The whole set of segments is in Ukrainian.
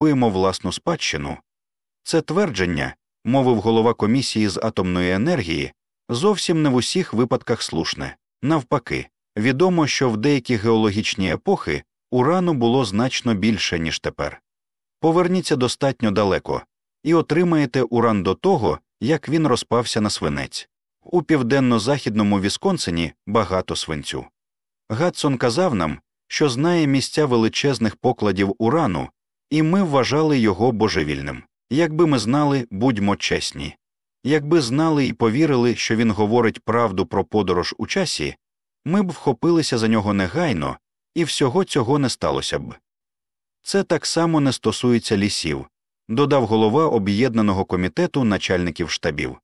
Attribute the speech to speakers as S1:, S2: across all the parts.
S1: руємо власну спадщину. Це твердження, мовив голова комісії з атомної енергії, зовсім не в усіх випадках слушне. Навпаки, відомо, що в деякі геологічні епохи урану було значно більше, ніж тепер. Поверніться достатньо далеко і отримаєте уран до того, як він розпався на свинець. У південно-західному Вісконсині багато свинцю. Гадсон казав нам, що знає місця величезних покладів урану, і ми вважали його божевільним. Якби ми знали, будьмо чесні. Якби знали і повірили, що він говорить правду про подорож у часі, ми б вхопилися за нього негайно, і всього цього не сталося б. Це так само не стосується лісів, додав голова об'єднаного комітету начальників штабів.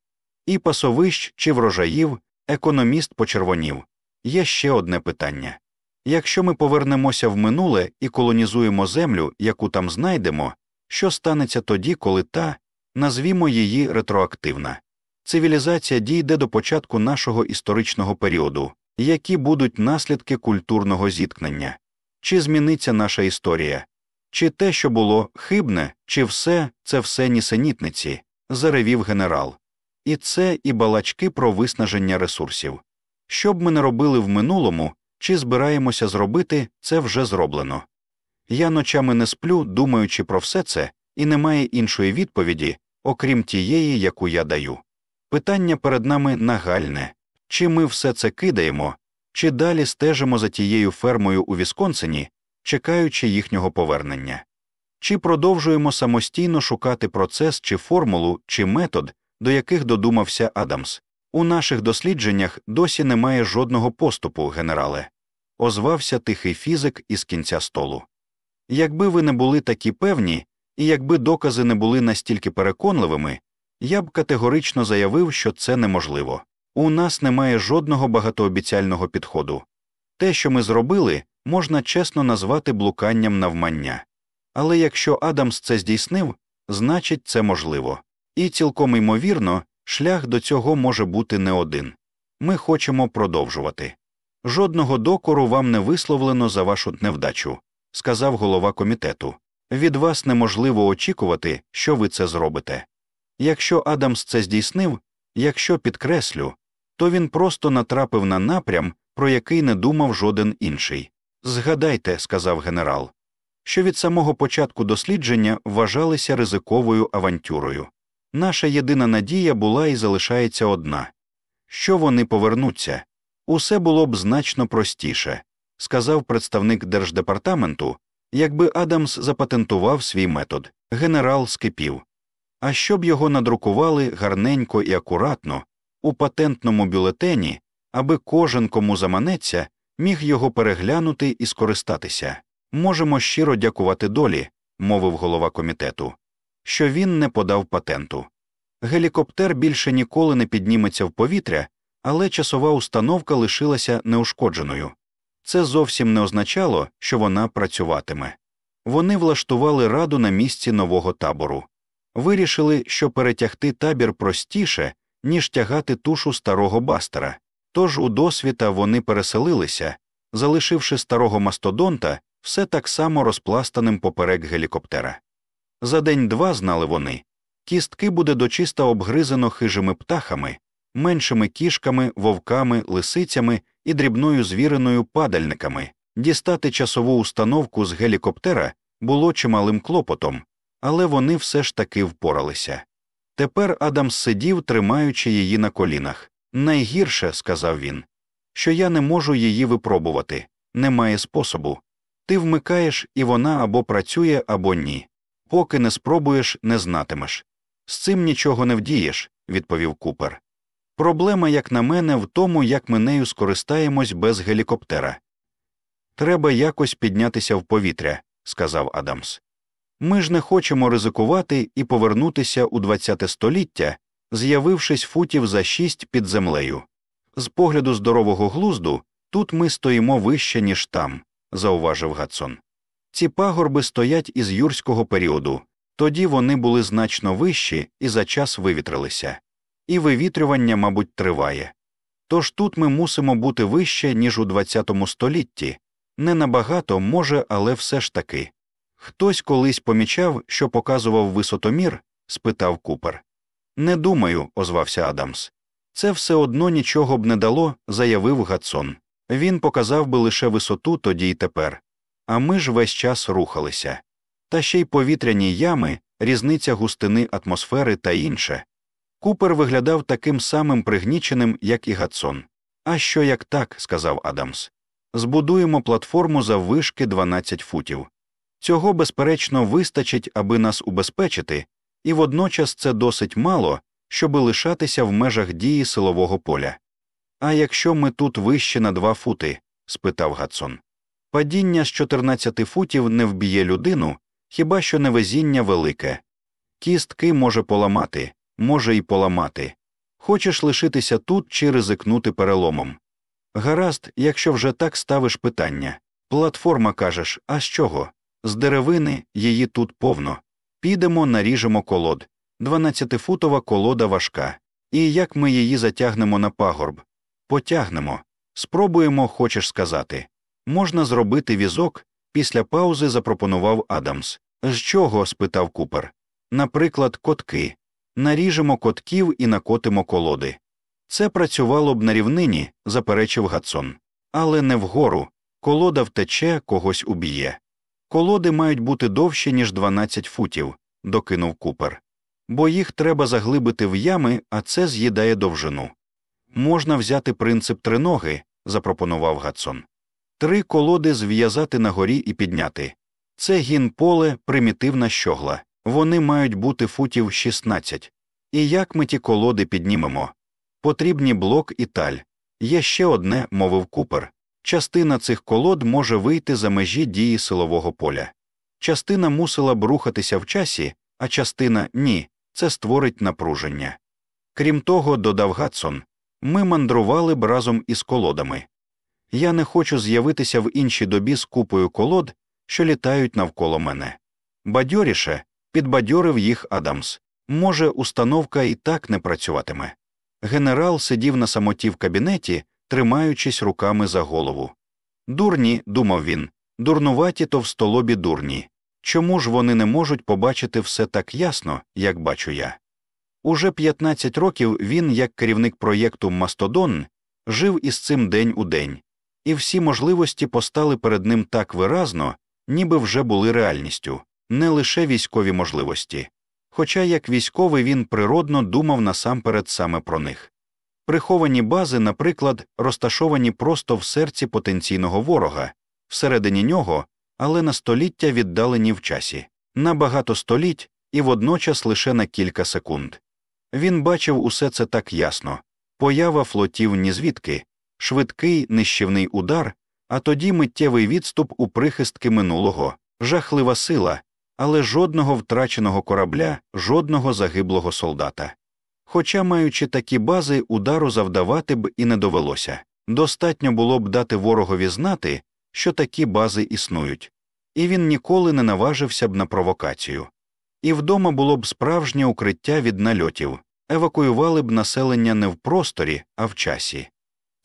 S1: І пасовищ чи врожаїв, економіст почервонів. Є ще одне питання якщо ми повернемося в минуле і колонізуємо землю, яку там знайдемо, що станеться тоді, коли та, назвімо її ретроактивна, цивілізація дійде до початку нашого історичного періоду, які будуть наслідки культурного зіткнення, чи зміниться наша історія, чи те, що було хибне, чи все це все нісенітниці, заревів генерал. І це і балачки про виснаження ресурсів. Що б ми не робили в минулому, чи збираємося зробити, це вже зроблено. Я ночами не сплю, думаючи про все це, і немає іншої відповіді, окрім тієї, яку я даю. Питання перед нами нагальне чи ми все це кидаємо, чи далі стежимо за тією фермою у Вісконсині, чекаючи їхнього повернення, чи продовжуємо самостійно шукати процес чи формулу, чи метод, до яких додумався Адамс. У наших дослідженнях досі немає жодного поступу, генерале, озвався тихий фізик із кінця столу. Якби ви не були такі певні, і якби докази не були настільки переконливими, я б категорично заявив, що це неможливо. У нас немає жодного багатообіцяльного підходу. Те, що ми зробили, можна чесно назвати блуканням навмання. Але якщо Адамс це здійснив, значить це можливо. І цілком ймовірно, шлях до цього може бути не один. Ми хочемо продовжувати. Жодного докору вам не висловлено за вашу невдачу, сказав голова комітету. Від вас неможливо очікувати, що ви це зробите. Якщо Адамс це здійснив, якщо підкреслю, то він просто натрапив на напрям, про який не думав жоден інший. Згадайте, сказав генерал, що від самого початку дослідження вважалися ризиковою авантюрою. Наша єдина надія була і залишається одна що вони повернуться. Усе було б значно простіше, сказав представник держдепартаменту, якби Адамс запатентував свій метод. Генерал скипів. А щоб його надрукували гарненько і акуратно, у патентному бюлетені, аби кожен, кому заманеться, міг його переглянути і скористатися. Можемо щиро дякувати долі, мовив голова комітету, що він не подав патенту. Гелікоптер більше ніколи не підніметься в повітря, але часова установка лишилася неушкодженою. Це зовсім не означало, що вона працюватиме. Вони влаштували раду на місці нового табору, вирішили, що перетягти табір простіше, ніж тягати тушу старого бастера. Тож у досвіта вони переселилися, залишивши старого мастодонта все так само розпластаним поперек гелікоптера. За день два знали вони кістки буде дочиста обгризано хижими птахами, меншими кішками, вовками, лисицями і дрібною звіриною падальниками. Дістати часову установку з гелікоптера було чималим клопотом, але вони все ж таки впоралися. Тепер Адам сидів, тримаючи її на колінах. Найгірше, сказав він, що я не можу її випробувати, немає способу. Ти вмикаєш, і вона або працює, або ні. Поки не спробуєш, не знатимеш. З цим нічого не вдієш, відповів Купер. Проблема, як на мене, в тому, як ми нею скористаємось без гелікоптера. Треба якось піднятися в повітря, сказав Адамс. Ми ж не хочемо ризикувати і повернутися у ХХ століття, з'явившись футів за шість під землею. З погляду здорового глузду, тут ми стоїмо вище, ніж там, зауважив Гатсон. Ці пагорби стоять із юрського періоду, тоді вони були значно вищі і за час вивітрилися, і вивітрювання, мабуть, триває. Тож тут ми мусимо бути вище, ніж у ХХ столітті, не набагато, може, але все ж таки. Хтось колись помічав, що показував висотомір? спитав Купер. Не думаю, озвався Адамс. Це все одно нічого б не дало, заявив Гатсон. Він показав би лише висоту тоді й тепер. А ми ж весь час рухалися. Та ще й повітряні ями, різниця густини атмосфери та інше. Купер виглядав таким самим пригніченим, як і Гатсон. А що як так, сказав Адамс. Збудуємо платформу за вишки 12 футів. Цього, безперечно, вистачить, аби нас убезпечити, і водночас це досить мало, щоби лишатися в межах дії силового поля. А якщо ми тут вище на два фути? спитав Гатсон. Падіння з 14 футів не вб'є людину, хіба що невезіння велике. Кістки може поламати, може й поламати. Хочеш лишитися тут чи ризикнути переломом. Гаразд, якщо вже так ставиш питання. Платформа кажеш, а з чого? З деревини її тут повно. Підемо, наріжемо колод. Дванадцятифутова колода важка. І як ми її затягнемо на пагорб? Потягнемо. Спробуємо, хочеш сказати. Можна зробити візок, після паузи запропонував Адамс. З чого? спитав Купер. Наприклад, котки. Наріжемо котків і накотимо колоди. Це працювало б на рівнині, заперечив Гатсон. Але не вгору. Колода втече, когось уб'є. Колоди мають бути довші, ніж 12 футів, докинув Купер. Бо їх треба заглибити в ями, а це з'їдає довжину. Можна взяти принцип триноги, запропонував Гатсон. Три колоди зв'язати на горі і підняти. Це гін поле, примітивна щогла. Вони мають бути футів 16. І як ми ті колоди піднімемо? Потрібні блок і таль. Є ще одне, мовив Купер. Частина цих колод може вийти за межі дії силового поля. Частина мусила б рухатися в часі, а частина ні, це створить напруження. Крім того, додав Гатсон, ми мандрували б разом із колодами. Я не хочу з'явитися в іншій добі з купою колод, що літають навколо мене. Бадьоріше підбадьорив їх Адамс. Може, установка і так не працюватиме. Генерал сидів на самоті в кабінеті, тримаючись руками за голову. Дурні, думав він, дурнуваті товстолобі дурні. Чому ж вони не можуть побачити все так ясно, як бачу я? Уже 15 років він, як керівник проєкту Мастодон, жив із цим день у день, і всі можливості постали перед ним так виразно, ніби вже були реальністю, не лише військові можливості. Хоча як військовий він природно думав насамперед саме про них. Приховані бази, наприклад, розташовані просто в серці потенційного ворога, всередині нього, але на століття віддалені в часі, на багато століть і водночас лише на кілька секунд. Він бачив усе це так ясно поява флотів нізвідки, швидкий нищівний удар, а тоді миттєвий відступ у прихистки минулого, жахлива сила, але жодного втраченого корабля, жодного загиблого солдата. Хоча, маючи такі бази, удару завдавати б і не довелося. Достатньо було б дати ворогові знати, що такі бази існують, і він ніколи не наважився б на провокацію. І вдома було б справжнє укриття від нальотів, евакуювали б населення не в просторі, а в часі.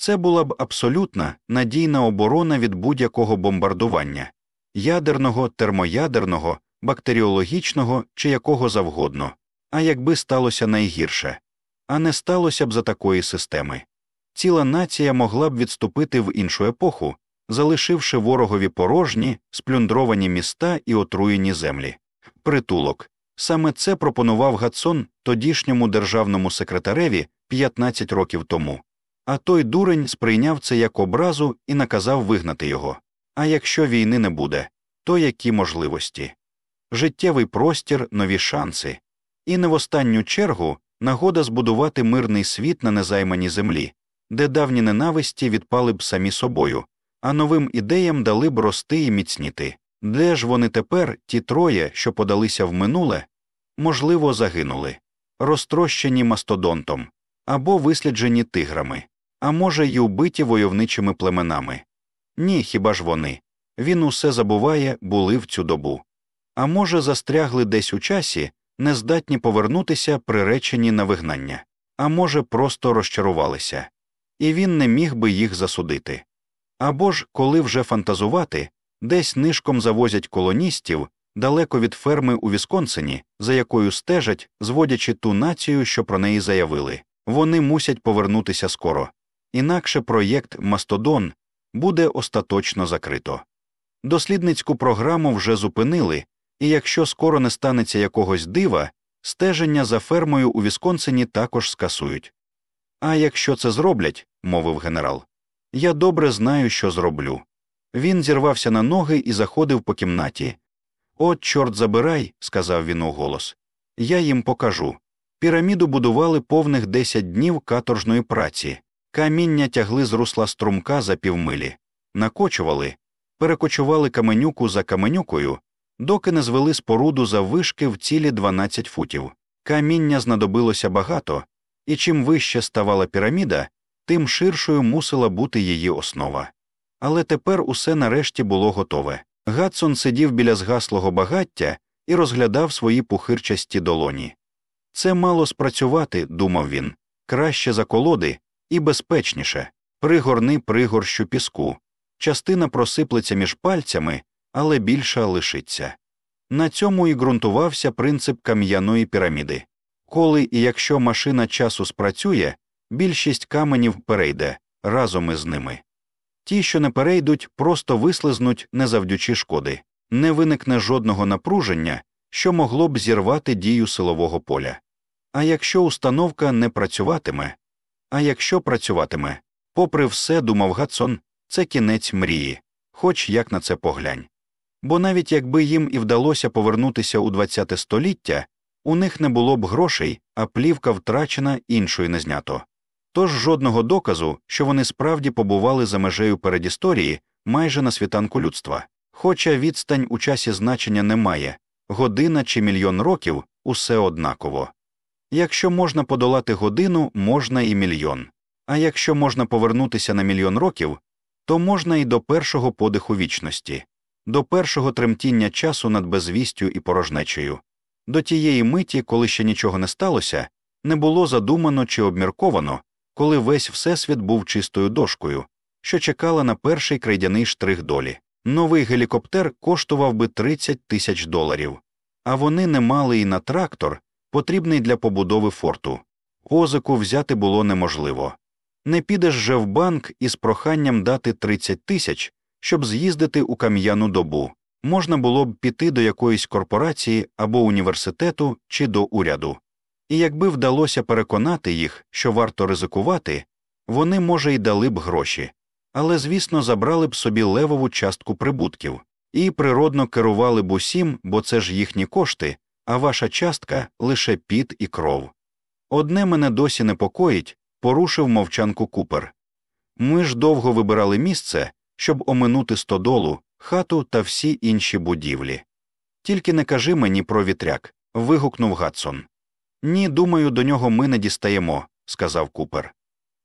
S1: Це була б абсолютна надійна оборона від будь-якого бомбардування ядерного, термоядерного, бактеріологічного чи якого завгодно, а якби сталося найгірше, а не сталося б за такої системи. Ціла нація могла б відступити в іншу епоху, залишивши ворогові порожні, сплюндровані міста і отруєні землі. Притулок. Саме це пропонував Гатсон тодішньому державному секретареві 15 років тому. А той дурень сприйняв це як образу і наказав вигнати його. А якщо війни не буде, то які можливості? Життєвий простір, нові шанси, і не в останню чергу нагода збудувати мирний світ на незайманій землі, де давні ненависті відпали б самі собою, а новим ідеям дали б рости і міцніти. Де ж вони тепер, ті троє, що подалися в минуле, можливо, загинули, розтрощені мастодонтом або висліджені тиграми, а може, й убиті войовничими племенами. Ні, хіба ж вони? Він усе забуває, були в цю добу. А може, застрягли десь у часі, нездатні повернутися, приречені на вигнання, а може, просто розчарувалися, і він не міг би їх засудити. Або ж, коли вже фантазувати, десь нишком завозять колоністів, далеко від ферми у Вісконсині, за якою стежать, зводячи ту націю, що про неї заявили. Вони мусять повернутися скоро. Інакше проєкт Мастодон буде остаточно закрито. Дослідницьку програму вже зупинили, і якщо скоро не станеться якогось дива, стеження за фермою у Вісконсині також скасують. А якщо це зроблять, мовив генерал, я добре знаю, що зроблю. Він зірвався на ноги і заходив по кімнаті. От, чорт забирай, сказав він у голос. Я їм покажу. Піраміду будували повних десять днів каторжної праці, каміння тягли з русла струмка за півмилі, накочували, перекочували каменюку за каменюкою, доки не звели споруду за вишки в цілі 12 футів. Каміння знадобилося багато, і чим вище ставала піраміда, тим ширшою мусила бути її основа. Але тепер усе нарешті було готове. Гадсон сидів біля згаслого багаття і розглядав свої пухирчасті долоні. Це мало спрацювати, думав він, краще за колоди і безпечніше, пригорни пригорщу піску. Частина просиплеться між пальцями, але більша лишиться. На цьому і ґрунтувався принцип кам'яної піраміди. Коли і якщо машина часу спрацює, більшість каменів перейде разом із ними. Ті, що не перейдуть, просто вислизнуть, не завдячи шкоди, не виникне жодного напруження, що могло б зірвати дію силового поля. А якщо установка не працюватиме, а якщо працюватиме, попри все, думав Гатсон, це кінець мрії, хоч як на це поглянь. Бо навіть якби їм і вдалося повернутися у ХХ століття, у них не було б грошей, а плівка втрачена іншою не знято. Тож жодного доказу, що вони справді побували за межею передісторії майже на світанку людства. Хоча відстань у часі значення немає, година чи мільйон років усе однаково. Якщо можна подолати годину, можна і мільйон. А якщо можна повернутися на мільйон років, то можна і до першого подиху вічності, до першого тремтіння часу над безвістю і порожнечею, до тієї миті, коли ще нічого не сталося, не було задумано чи обмірковано, коли весь всесвіт був чистою дошкою, що чекала на перший крейдяний штрих долі. Новий гелікоптер коштував би 30 тисяч доларів, а вони не мали і на трактор, потрібний для побудови форту. Позику взяти було неможливо. Не підеш же в банк із проханням дати 30 тисяч, щоб з'їздити у кам'яну добу. Можна було б піти до якоїсь корпорації або університету чи до уряду. І якби вдалося переконати їх, що варто ризикувати, вони, може, й дали б гроші, але, звісно, забрали б собі левову частку прибутків і природно керували б усім, бо це ж їхні кошти, а ваша частка лише піт і кров. Одне мене досі непокоїть, порушив мовчанку купер. Ми ж довго вибирали місце, щоб оминути стодолу, хату та всі інші будівлі. Тільки не кажи мені про вітряк. вигукнув Гатсон. Ні, думаю, до нього ми не дістаємо, сказав купер.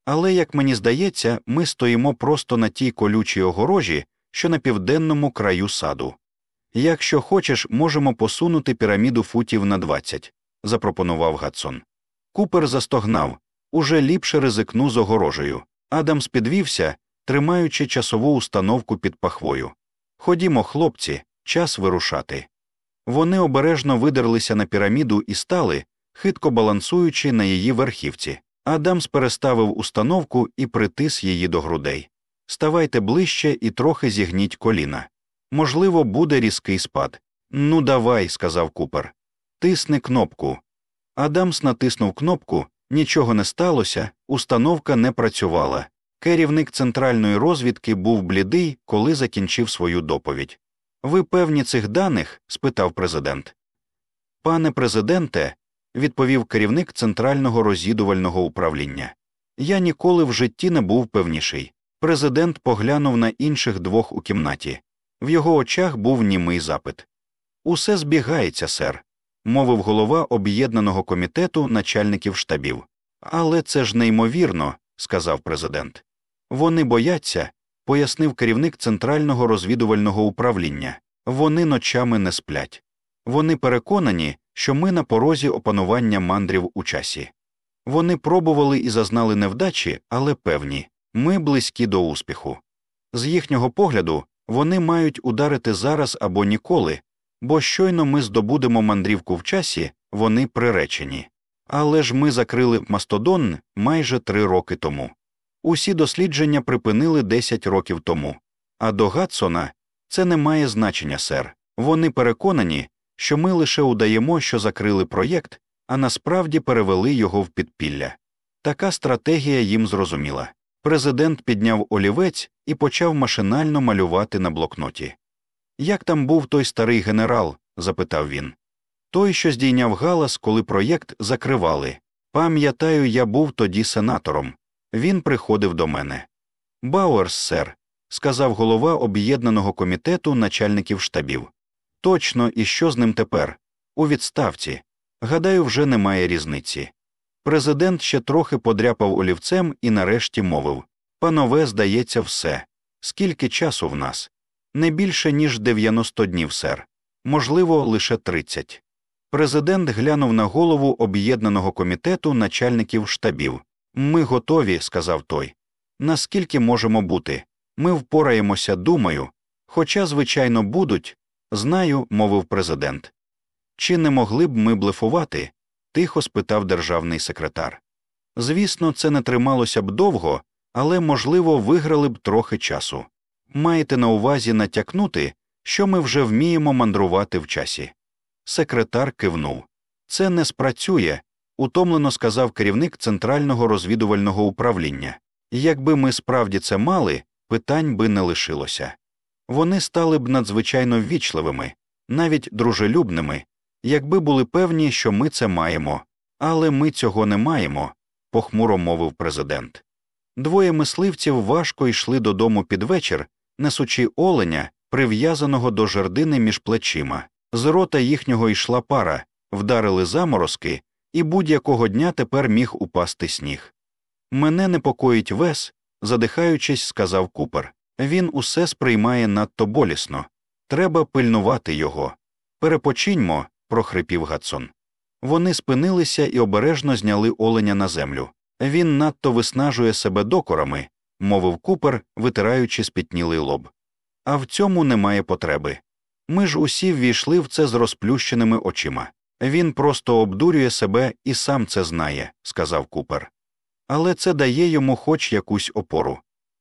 S1: Але, як мені здається, ми стоїмо просто на тій колючій огорожі, що на південному краю саду. Якщо хочеш, можемо посунути піраміду футів на двадцять, запропонував Гатсон. Купер застогнав уже ліпше ризикну з огорожею. Адамс підвівся, тримаючи часову установку під пахвою. Ходімо, хлопці, час вирушати. Вони обережно видерлися на піраміду і стали, хитко балансуючи на її верхівці. Адамс переставив установку і притис її до грудей. Ставайте ближче і трохи зігніть коліна. Можливо, буде різкий спад. Ну, давай, сказав купер. Тисни кнопку. Адамс натиснув кнопку, нічого не сталося, установка не працювала. Керівник центральної розвідки був блідий, коли закінчив свою доповідь. Ви певні цих даних? спитав президент. Пане президенте, відповів керівник центрального розвідувального управління. Я ніколи в житті не був певніший. Президент поглянув на інших двох у кімнаті. В його очах був німий запит. Усе збігається, сер, мовив голова об'єднаного комітету начальників штабів. Але це ж неймовірно, сказав президент. Вони бояться, пояснив керівник центрального розвідувального управління. Вони ночами не сплять. Вони переконані, що ми на порозі опанування мандрів у часі. Вони пробували і зазнали невдачі, але певні ми близькі до успіху. З їхнього погляду, вони мають ударити зараз або ніколи, бо щойно ми здобудемо мандрівку в часі, вони приречені. Але ж ми закрили Мастодон майже три роки тому. Усі дослідження припинили 10 років тому. А до Гадсона це не має значення, сер. Вони переконані, що ми лише удаємо, що закрили проєкт, а насправді перевели його в підпілля. Така стратегія їм зрозуміла. Президент підняв олівець і почав машинально малювати на блокноті. Як там був той старий генерал? запитав він. Той, що здійняв галас, коли проєкт закривали. Пам'ятаю, я був тоді сенатором. Він приходив до мене. Бауерс, сер, сказав голова об'єднаного комітету начальників штабів. Точно, і що з ним тепер? У відставці. Гадаю, вже немає різниці. Президент ще трохи подряпав олівцем і нарешті мовив Панове, здається, все. Скільки часу в нас? Не більше, ніж 90 днів, сер. Можливо, лише 30. Президент глянув на голову об'єднаного комітету начальників штабів. Ми готові, сказав той. Наскільки можемо бути? Ми впораємося, думаю. Хоча, звичайно, будуть, знаю, мовив президент. Чи не могли б ми блефувати? тихо спитав державний секретар. Звісно, це не трималося б довго, але, можливо, виграли б трохи часу. Маєте на увазі натякнути, що ми вже вміємо мандрувати в часі. Секретар кивнув. Це не спрацює, утомлено сказав керівник Центрального розвідувального управління. Якби ми справді це мали, питань би не лишилося. Вони стали б надзвичайно ввічливими, навіть дружелюбними, якби були певні, що ми це маємо, але ми цього не маємо, похмуро мовив президент. Двоє мисливців важко йшли додому під вечір, несучи оленя, прив'язаного до жердини між плечима. З рота їхнього йшла пара, вдарили заморозки, і будь-якого дня тепер міг упасти сніг. Мене непокоїть вес, задихаючись, сказав купер. Він усе сприймає надто болісно. Треба пильнувати його. Перепочиньмо, прохрипів Гадсон. Вони спинилися і обережно зняли оленя на землю. Він надто виснажує себе докорами, мовив купер, витираючи спітнілий лоб. А в цьому немає потреби. Ми ж усі ввійшли в це з розплющеними очима. Він просто обдурює себе і сам це знає, сказав купер. Але це дає йому хоч якусь опору.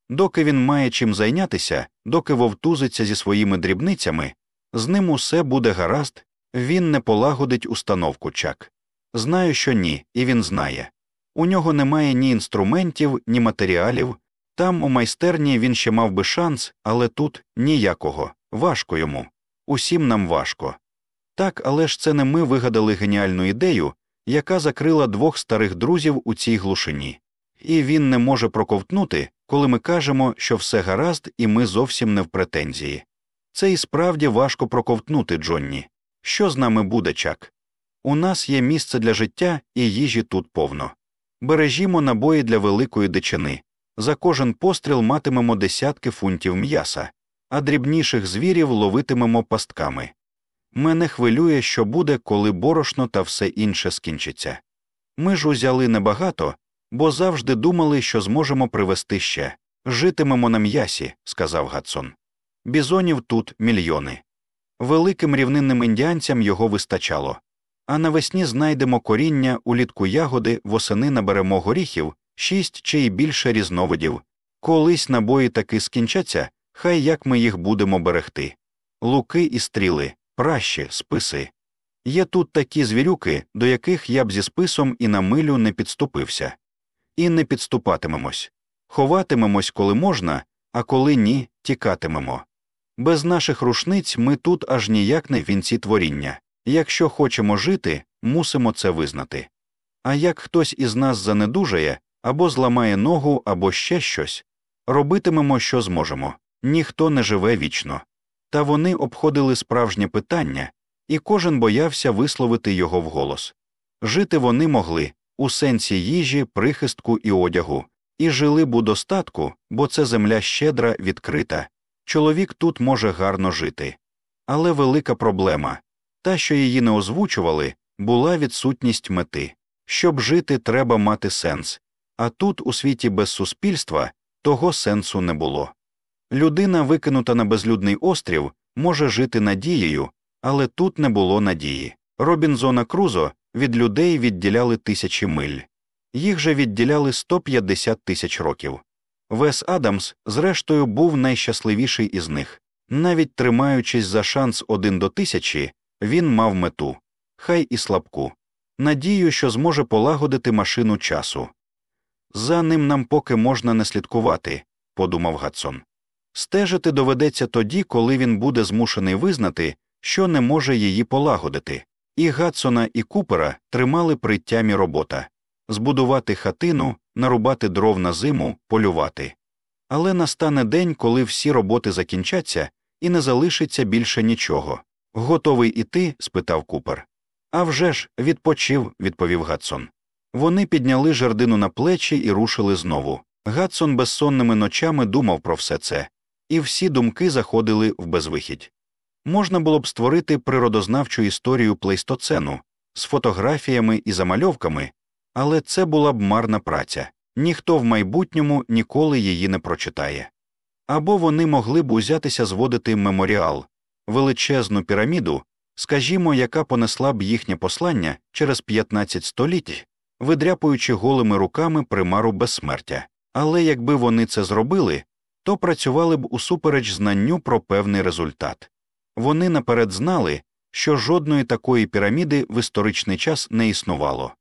S1: Доки він має чим зайнятися, доки вовтузиться зі своїми дрібницями, з ним усе буде гаразд, він не полагодить установку чак. Знаю, що ні, і він знає. У нього немає ні інструментів, ні матеріалів. Там, у майстерні, він ще мав би шанс, але тут ніякого, важко йому. Усім нам важко. Так, але ж це не ми вигадали геніальну ідею, яка закрила двох старих друзів у цій глушині, і він не може проковтнути, коли ми кажемо, що все гаразд, і ми зовсім не в претензії. Це і справді важко проковтнути, Джонні. Що з нами буде, чак? У нас є місце для життя і їжі тут повно. Бережімо набої для великої дичини. За кожен постріл матимемо десятки фунтів м'яса, а дрібніших звірів ловитимемо пастками. Мене хвилює, що буде, коли борошно та все інше скінчиться. Ми ж узяли небагато, бо завжди думали, що зможемо привезти ще. Житимемо на м'ясі, сказав Гадсон. Бізонів тут мільйони. Великим рівнинним індіанцям його вистачало. А навесні знайдемо коріння, улітку ягоди, восени наберемо горіхів, шість чи й більше різновидів. Колись набої таки скінчаться, хай як ми їх будемо берегти. Луки і стріли, пращі, списи. Є тут такі звірюки, до яких я б зі списом і на милю не підступився. І не підступатимемось. Ховатимемось, коли можна, а коли ні, тікатимемо. Без наших рушниць ми тут аж ніяк не вінці творіння. Якщо хочемо жити, мусимо це визнати. А як хтось із нас занедужає або зламає ногу, або ще щось, робитимемо, що зможемо. Ніхто не живе вічно. Та вони обходили справжнє питання, і кожен боявся висловити його вголос. Жити вони могли у сенсі їжі, прихистку і одягу, і жили б у достатку, бо це земля щедра, відкрита. Чоловік тут може гарно жити. Але велика проблема та, що її не озвучували, була відсутність мети. Щоб жити, треба мати сенс, а тут, у світі без суспільства, того сенсу не було. Людина, викинута на безлюдний острів, може жити надією, Але тут не було надії. Робінзона Крузо від людей відділяли тисячі миль, їх же відділяли 150 тисяч років. Вес Адамс, зрештою, був найщасливіший із них. Навіть тримаючись за шанс один до тисячі, він мав мету хай і слабку, надію, що зможе полагодити машину часу. За ним нам поки можна не слідкувати, подумав Гатсон. Стежити доведеться тоді, коли він буде змушений визнати, що не може її полагодити. І Гатсона, і Купера тримали при тямі робота збудувати хатину, нарубати дров на зиму, полювати. Але настане день, коли всі роботи закінчаться, і не залишиться більше нічого. Готовий іти? спитав Купер. «А вже ж, відпочив, відповів Гатсон. Вони підняли жердину на плечі і рушили знову. Гатсон безсонними ночами думав про все це, і всі думки заходили в безвихідь. Можна було б створити природознавчу історію плейстоцену з фотографіями і замальовками, але це була б марна праця ніхто в майбутньому ніколи її не прочитає. Або вони могли б узятися зводити меморіал, величезну піраміду, скажімо, яка понесла б їхнє послання через 15 століть, видряпуючи голими руками примару безсмертя. Але якби вони це зробили, то працювали б усупереч знанню про певний результат. Вони наперед знали, що жодної такої піраміди в історичний час не існувало,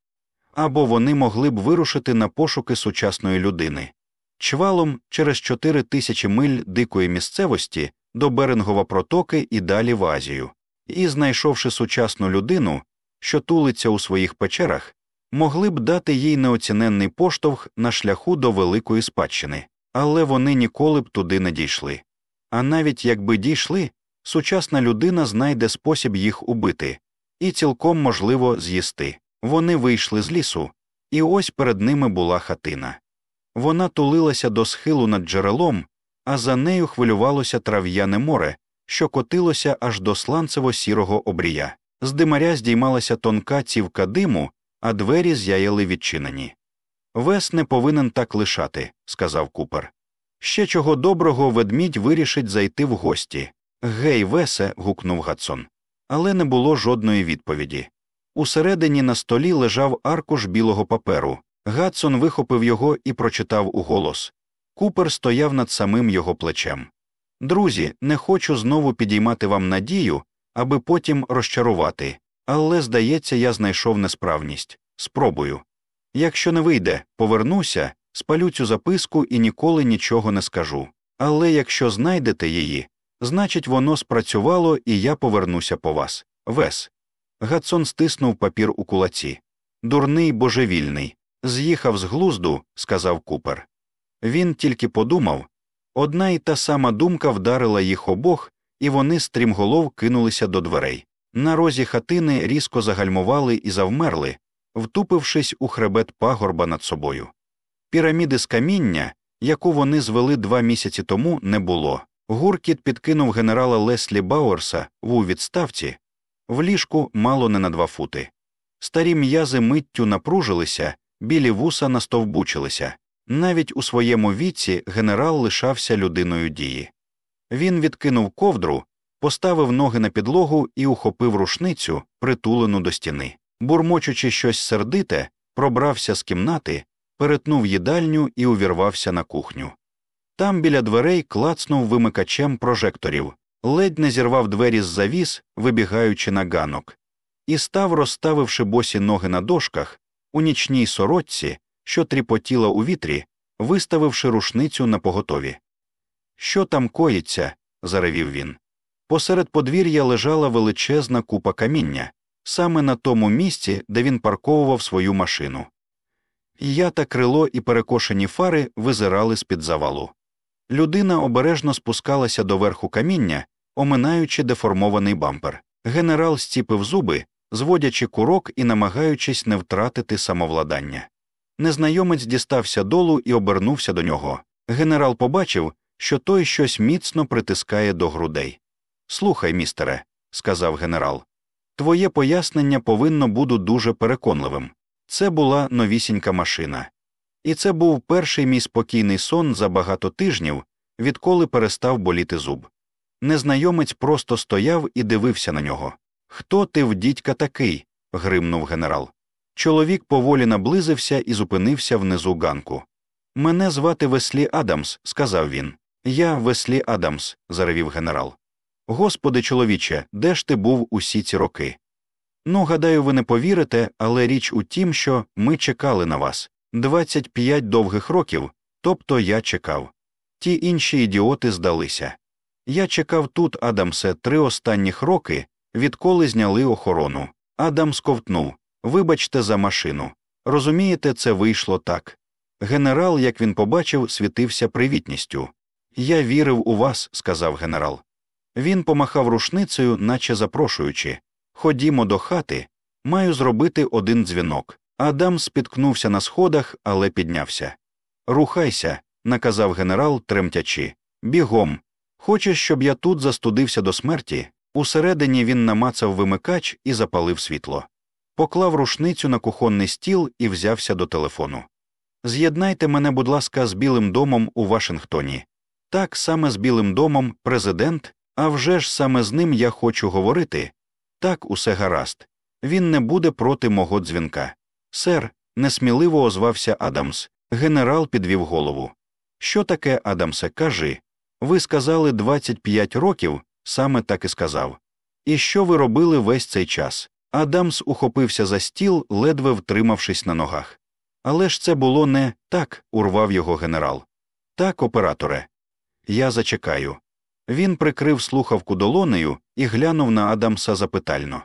S1: або вони могли б вирушити на пошуки сучасної людини. Чвалом через чотири тисячі миль дикої місцевості до Берингова протоки і далі в Азію, і, знайшовши сучасну людину, що тулиться у своїх печерах, могли б дати їй неоціненний поштовх на шляху до великої спадщини, але вони ніколи б туди не дійшли. А навіть якби дійшли, сучасна людина знайде спосіб їх убити, і цілком можливо з'їсти. Вони вийшли з лісу, і ось перед ними була хатина. Вона тулилася до схилу над джерелом, а за нею хвилювалося трав'яне море, що котилося аж до сланцево сірого обрія. З димаря здіймалася тонка цівка диму, а двері зяяли відчинені. Вес не повинен так лишати, сказав купер. Ще чого доброго ведмідь вирішить зайти в гості. Гей, весе. гукнув Гатсон. Але не було жодної відповіді. Усередині на столі лежав аркуш білого паперу. Гатсон вихопив його і прочитав уголос. Купер стояв над самим його плечем. Друзі, не хочу знову підіймати вам надію, аби потім розчарувати, але, здається, я знайшов несправність. Спробую. Якщо не вийде, повернуся, спалю цю записку і ніколи нічого не скажу. Але якщо знайдете її, значить, воно спрацювало, і я повернуся по вас. Вес. Гатсон стиснув папір у кулаці. Дурний божевільний. З'їхав з глузду, сказав купер. Він тільки подумав одна й та сама думка вдарила їх обох, і вони стрімголов кинулися до дверей. На розі хатини різко загальмували і завмерли, втупившись у хребет пагорба над собою. Піраміди з каміння, яку вони звели два місяці тому, не було. Гуркіт підкинув генерала Леслі Бауерса у відставці, в ліжку мало не на два фути. Старі м'язи миттю напружилися, білі вуса настовбучилися. Навіть у своєму віці генерал лишався людиною дії. Він відкинув ковдру, поставив ноги на підлогу і ухопив рушницю, притулену до стіни. Бурмочучи щось сердите, пробрався з кімнати, перетнув їдальню і увірвався на кухню. Там біля дверей клацнув вимикачем прожекторів, ледь не зірвав двері з завіс, вибігаючи на ганок, і став, розставивши босі ноги на дошках, у нічній сорочці, що тріпотіла у вітрі, виставивши рушницю на поготові. Що там коїться? заревів він. Посеред подвір'я лежала величезна купа каміння, саме на тому місці, де він парковував свою машину. Я та крило і перекошені фари визирали з під завалу. Людина обережно спускалася до верху каміння, оминаючи деформований бампер. Генерал зціпив зуби, зводячи курок і намагаючись не втратити самовладання. Незнайомець дістався долу і обернувся до нього. Генерал побачив, що той щось міцно притискає до грудей. Слухай, містере, сказав генерал, твоє пояснення повинно бути дуже переконливим. Це була новісінька машина. І це був перший мій спокійний сон за багато тижнів, відколи перестав боліти зуб. Незнайомець просто стояв і дивився на нього. Хто ти в дідька такий? гримнув генерал. Чоловік поволі наблизився і зупинився внизу ганку. Мене звати Веслі Адамс, сказав він. Я Веслі Адамс, заревів генерал. Господи, чоловіче, де ж ти був усі ці роки? Ну, гадаю, ви не повірите, але річ у тім, що ми чекали на вас 25 довгих років, тобто я чекав. Ті інші ідіоти здалися. Я чекав тут, Адамсе, три останніх роки, відколи зняли охорону. Адам сковтнув Вибачте за машину. Розумієте, це вийшло так. Генерал, як він побачив, світився привітністю. Я вірив у вас, сказав генерал. Він помахав рушницею, наче запрошуючи Ходімо до хати, маю зробити один дзвінок. Адам спіткнувся на сходах, але піднявся. Рухайся, наказав генерал, тремтячи. Бігом. Хочеш, щоб я тут застудився до смерті? Усередині він намацав вимикач і запалив світло. Поклав рушницю на кухонний стіл і взявся до телефону. З'єднайте мене, будь ласка, з Білим домом у Вашингтоні. Так саме з Білим домом, президент, а вже ж саме з ним я хочу говорити. Так, усе гаразд. Він не буде проти мого дзвінка. Сер, несміливо озвався Адамс. Генерал підвів голову. Що таке, Адамсе, кажи? Ви сказали 25 років, саме так і сказав. І що ви робили весь цей час? Адамс ухопився за стіл, ледве втримавшись на ногах. Але ж це було не так, урвав його генерал. Так, операторе. Я зачекаю. Він прикрив слухавку долонею і глянув на Адамса запитально.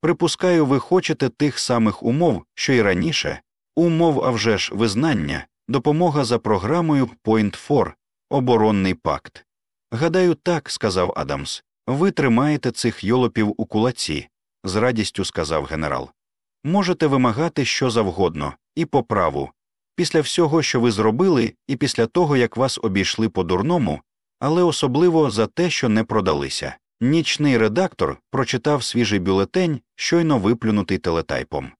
S1: Припускаю, ви хочете тих самих умов, що й раніше, умов, а вже ж, визнання, допомога за програмою Point 4, оборонний пакт. Гадаю, так, сказав Адамс. Ви тримаєте цих йолопів у кулаці, з радістю сказав генерал. Можете вимагати що завгодно, і по праву. Після всього, що ви зробили, і після того, як вас обійшли по дурному, але особливо за те, що не продалися. Нічний редактор прочитав свіжий бюлетень, щойно виплюнутий телетайпом.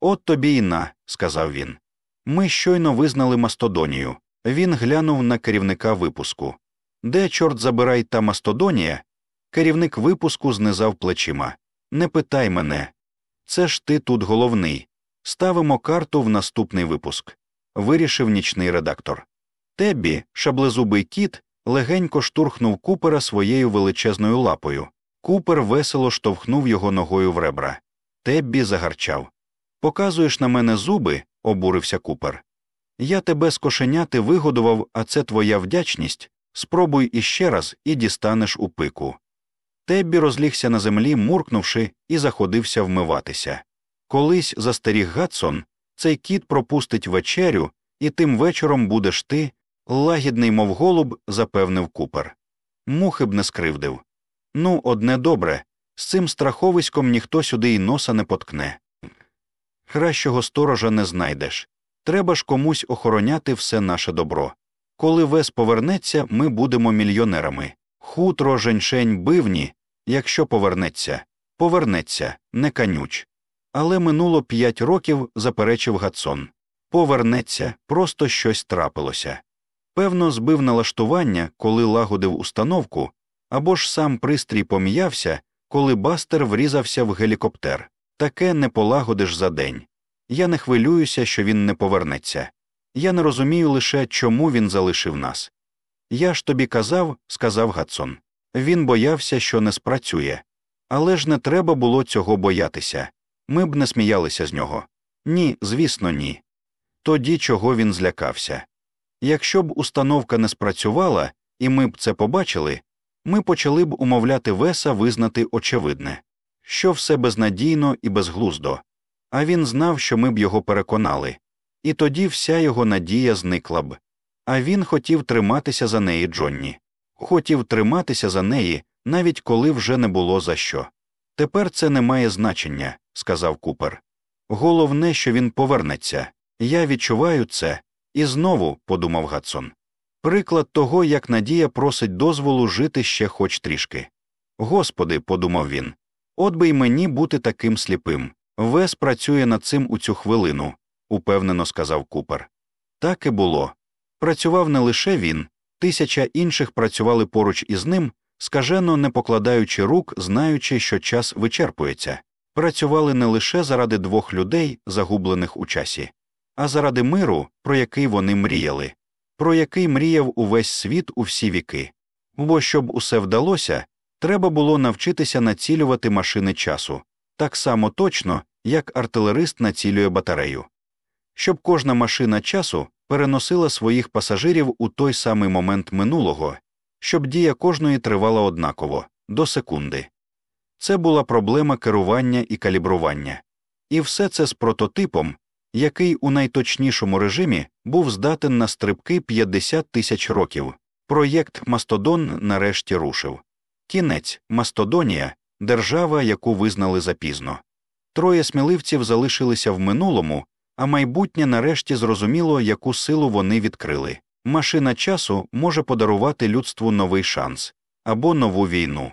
S1: От тобі й на, сказав він. Ми щойно визнали Мастодонію. Він глянув на керівника випуску. Де, чорт забирай та Мастодонія? Керівник випуску знизав плечима. Не питай мене. Це ж ти тут головний. Ставимо карту в наступний випуск. Вирішив нічний редактор. Теббі, шаблезубий кіт, легенько штурхнув купера своєю величезною лапою. Купер весело штовхнув його ногою в ребра. Теббі загарчав. Показуєш на мене зуби, обурився купер. Я тебе з кошеняти вигодував, а це твоя вдячність. Спробуй іще раз і дістанеш у пику. Теббі розлігся на землі, муркнувши, і заходився вмиватися. Колись застеріг Гадсон, цей кіт пропустить вечерю, і тим вечором будеш ти, лагідний, мов голуб, запевнив купер. Мухи б не скривдив. Ну, одне добре, з цим страховиськом ніхто сюди й носа не поткне. Кращого сторожа не знайдеш. Треба ж комусь охороняти все наше добро. Коли Вес повернеться, ми будемо мільйонерами. Хутро, женьшень, бивні, якщо повернеться, повернеться, не канюч. Але минуло п'ять років, заперечив Гатсон. Повернеться, просто щось трапилося. Певно, збив налаштування, коли лагодив установку, або ж сам пристрій пом'явся, коли бастер врізався в гелікоптер. Таке не полагодиш за день. Я не хвилююся, що він не повернеться. Я не розумію лише, чому він залишив нас. Я ж тобі казав, сказав Гатсон. Він боявся, що не спрацює. Але ж не треба було цього боятися. Ми б не сміялися з нього. Ні, звісно, ні. Тоді чого він злякався. Якщо б установка не спрацювала, і ми б це побачили, ми почали б умовляти Веса визнати очевидне, що все безнадійно і безглуздо, а він знав, що ми б його переконали, і тоді вся його надія зникла б. А він хотів триматися за неї Джонні, хотів триматися за неї, навіть коли вже не було за що. Тепер це не має значення, сказав Купер. Головне, що він повернеться. Я відчуваю це, і знову, подумав Гадсон, приклад того, як Надія просить дозволу жити ще хоч трішки. Господи, подумав він, от би й мені бути таким сліпим. Вес працює над цим у цю хвилину, упевнено сказав Купер. Так і було. Працював не лише він, тисяча інших працювали поруч із ним, скажено не покладаючи рук, знаючи, що час вичерпується, працювали не лише заради двох людей, загублених у часі, а заради миру, про який вони мріяли, про який мріяв увесь світ у всі віки. Бо щоб усе вдалося, треба було навчитися націлювати машини часу так само точно, як артилерист націлює батарею, щоб кожна машина часу переносила своїх пасажирів у той самий момент минулого, щоб дія кожної тривала однаково до секунди. Це була проблема керування і калібрування, і все це з прототипом, який у найточнішому режимі був здатен на стрибки 50 тисяч років. Проєкт Мастодон нарешті рушив. Кінець Мастодонія держава, яку визнали запізно. Троє сміливців залишилися в минулому, а майбутнє нарешті зрозуміло, яку силу вони відкрили. Машина часу може подарувати людству новий шанс або нову війну.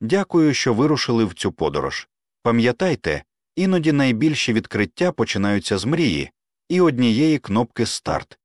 S1: Дякую, що вирушили в цю подорож. Пам'ятайте, іноді найбільші відкриття починаються з мрії і однієї кнопки старт,